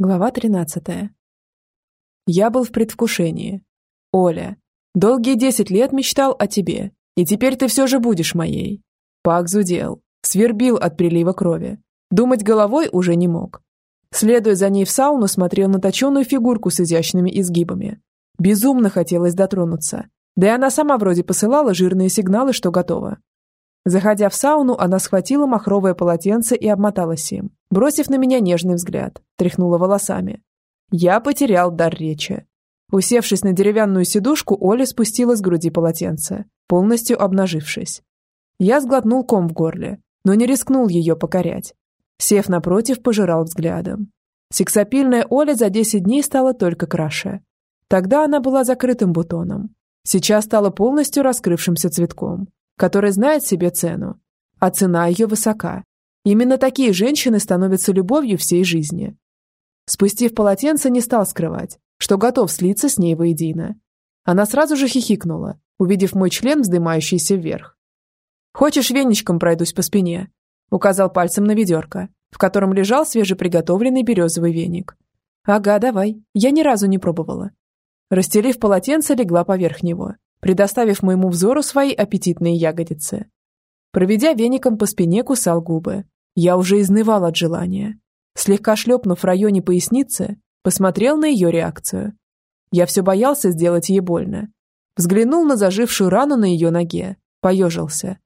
Глава 13. Я был в предвкушении. Оля, долгие десять лет мечтал о тебе, и теперь ты все же будешь моей. Пак зудел, свербил от прилива крови. Думать головой уже не мог. Следуя за ней в сауну, смотрел на точеную фигурку с изящными изгибами. Безумно хотелось дотронуться. Да и она сама вроде посылала жирные сигналы, что готова. Заходя в сауну, она схватила махровое полотенце и обмоталась им, бросив на меня нежный взгляд, тряхнула волосами. Я потерял дар речи. Усевшись на деревянную сидушку, Оля спустила с груди полотенце, полностью обнажившись. Я сглотнул ком в горле, но не рискнул ее покорять. Сев напротив, пожирал взглядом. Сексапильная Оля за 10 дней стала только краше. Тогда она была закрытым бутоном. Сейчас стала полностью раскрывшимся цветком, который знает себе цену, а цена ее высока. Именно такие женщины становятся любовью всей жизни. Спустив полотенце, не стал скрывать, что готов слиться с ней воедино. Она сразу же хихикнула, увидев мой член, вздымающийся вверх. «Хочешь, веничком пройдусь по спине?» указал пальцем на ведерко, в котором лежал свежеприготовленный березовый веник. «Ага, давай. Я ни разу не пробовала». Расстелив полотенце, легла поверх него предоставив моему взору свои аппетитные ягодицы. Проведя веником по спине, кусал губы. Я уже изнывал от желания. Слегка шлепнув в районе поясницы, посмотрел на ее реакцию. Я все боялся сделать ей больно. Взглянул на зажившую рану на ее ноге, поежился.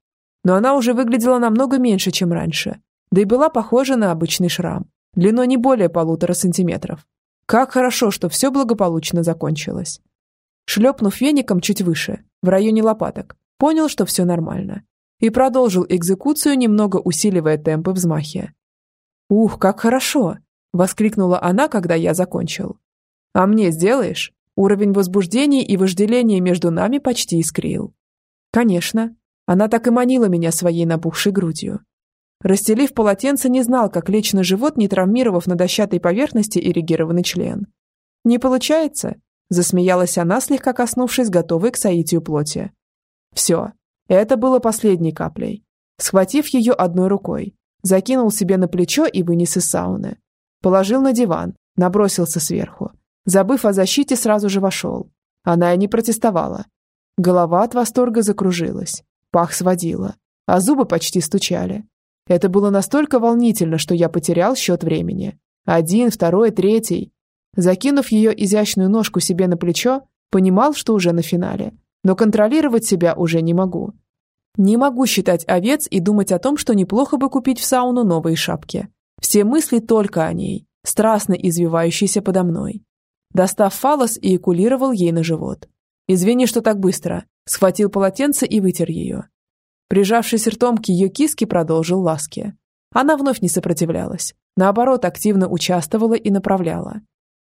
Но она уже выглядела намного меньше, чем раньше, да и была похожа на обычный шрам, длиной не более полутора сантиметров. Как хорошо, что все благополучно закончилось. Шлепнув веником чуть выше, в районе лопаток, понял, что все нормально. И продолжил экзекуцию, немного усиливая темпы взмахи. «Ух, как хорошо!» – воскликнула она, когда я закончил. «А мне сделаешь?» Уровень возбуждения и вожделения между нами почти искрил. «Конечно». Она так и манила меня своей набухшей грудью. Расстелив полотенце, не знал, как лечь на живот, не травмировав на дощатой поверхности эрегированный член. «Не получается?» Засмеялась она, слегка коснувшись готовой к соитию плоти. Все, это было последней каплей. Схватив ее одной рукой, закинул себе на плечо и вынес из сауны. Положил на диван, набросился сверху. Забыв о защите, сразу же вошел. Она и не протестовала. Голова от восторга закружилась, пах сводила, а зубы почти стучали. Это было настолько волнительно, что я потерял счет времени. Один, второй, третий. Закинув ее изящную ножку себе на плечо, понимал, что уже на финале, но контролировать себя уже не могу. Не могу считать овец и думать о том, что неплохо бы купить в сауну новые шапки. Все мысли только о ней, страстно извивающейся подо мной. Достав фалос и экулировал ей на живот. «Извини, что так быстро», схватил полотенце и вытер ее. Прижавшись ртом к ее киске, продолжил ласки. Она вновь не сопротивлялась, наоборот, активно участвовала и направляла.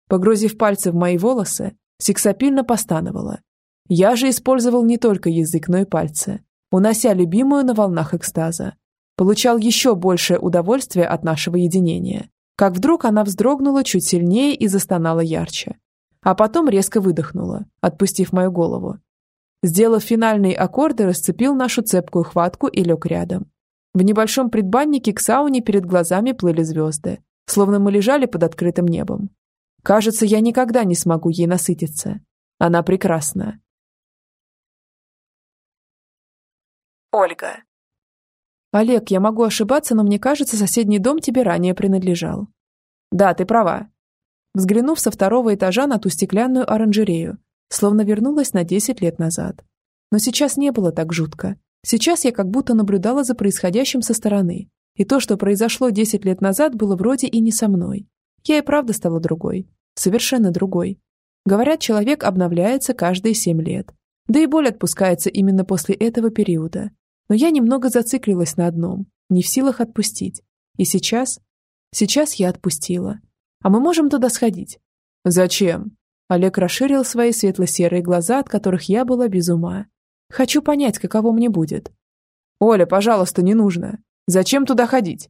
Погрузив пальцы в мои волосы, сексапильно постановала. Я же использовал не только язык, но и пальцы, унося любимую на волнах экстаза. Получал еще большее удовольствие от нашего единения. Как вдруг она вздрогнула чуть сильнее и застонала ярче. А потом резко выдохнула, отпустив мою голову. Сделав финальные аккорды, расцепил нашу цепкую хватку и лег рядом. В небольшом предбаннике к сауне перед глазами плыли звезды, словно мы лежали под открытым небом. Кажется, я никогда не смогу ей насытиться. Она прекрасна. Ольга. Олег, я могу ошибаться, но мне кажется, соседний дом тебе ранее принадлежал. Да, ты права. Взглянув со второго этажа на ту стеклянную оранжерею, словно вернулась на 10 лет назад. Но сейчас не было так жутко. Сейчас я как будто наблюдала за происходящим со стороны. И то, что произошло 10 лет назад, было вроде и не со мной. Я и правда стала другой совершенно другой. Говорят, человек обновляется каждые семь лет. Да и боль отпускается именно после этого периода. Но я немного зациклилась на одном, не в силах отпустить. И сейчас... Сейчас я отпустила. А мы можем туда сходить? Зачем? Олег расширил свои светло-серые глаза, от которых я была без ума. Хочу понять, каково мне будет. Оля, пожалуйста, не нужно. Зачем туда ходить?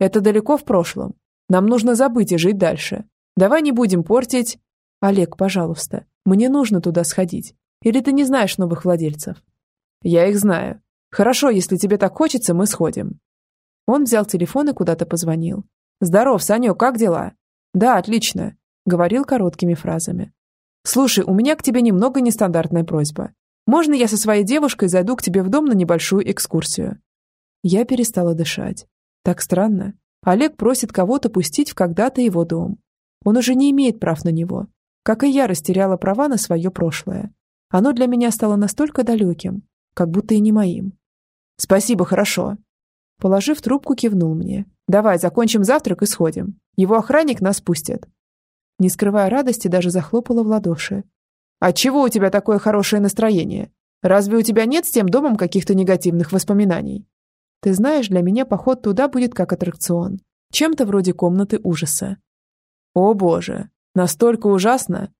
Это далеко в прошлом. Нам нужно забыть и жить дальше. Давай не будем портить... Олег, пожалуйста, мне нужно туда сходить. Или ты не знаешь новых владельцев? Я их знаю. Хорошо, если тебе так хочется, мы сходим. Он взял телефон и куда-то позвонил. Здоров, Санек, как дела? «Да, отлично», — говорил короткими фразами. «Слушай, у меня к тебе немного нестандартная просьба. Можно я со своей девушкой зайду к тебе в дом на небольшую экскурсию?» Я перестала дышать. Так странно. Олег просит кого-то пустить в когда-то его дом. Он уже не имеет прав на него. Как и я растеряла права на свое прошлое. Оно для меня стало настолько далеким, как будто и не моим. «Спасибо, хорошо». Положив трубку, кивнул мне. «Давай, закончим завтрак и сходим. Его охранник нас пустит». Не скрывая радости, даже захлопала в ладоши. «Отчего у тебя такое хорошее настроение? Разве у тебя нет с тем домом каких-то негативных воспоминаний?» «Ты знаешь, для меня поход туда будет как аттракцион. Чем-то вроде комнаты ужаса». «О боже, настолько ужасно?»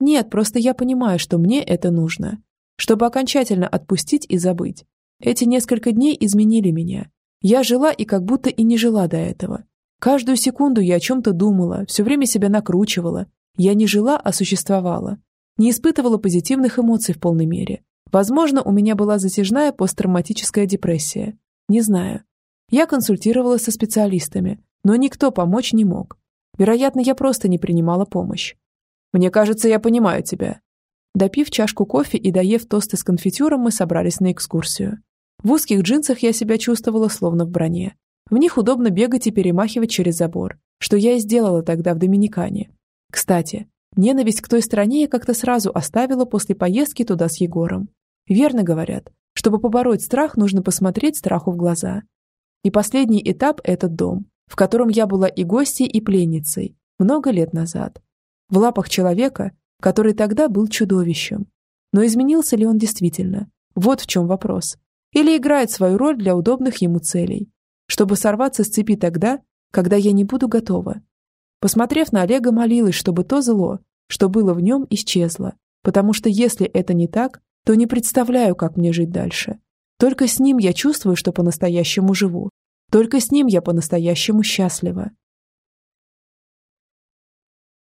«Нет, просто я понимаю, что мне это нужно. Чтобы окончательно отпустить и забыть. Эти несколько дней изменили меня. Я жила и как будто и не жила до этого. Каждую секунду я о чем-то думала, все время себя накручивала. Я не жила, а существовала. Не испытывала позитивных эмоций в полной мере. Возможно, у меня была затяжная посттравматическая депрессия. Не знаю. Я консультировалась со специалистами, но никто помочь не мог. Вероятно, я просто не принимала помощь. Мне кажется, я понимаю тебя. Допив чашку кофе и доев тосты с конфитюром, мы собрались на экскурсию. В узких джинсах я себя чувствовала словно в броне. В них удобно бегать и перемахивать через забор, что я и сделала тогда в Доминикане. Кстати, ненависть к той стране я как-то сразу оставила после поездки туда с Егором. Верно говорят, чтобы побороть страх, нужно посмотреть страху в глаза. И последний этап – этот дом, в котором я была и гостьей, и пленницей, много лет назад. В лапах человека, который тогда был чудовищем. Но изменился ли он действительно? Вот в чем вопрос. Или играет свою роль для удобных ему целей, чтобы сорваться с цепи тогда, когда я не буду готова. Посмотрев на Олега, молилась, чтобы то зло, что было в нем, исчезло, потому что если это не так, то не представляю, как мне жить дальше. Только с ним я чувствую, что по-настоящему живу. Только с ним я по-настоящему счастлива.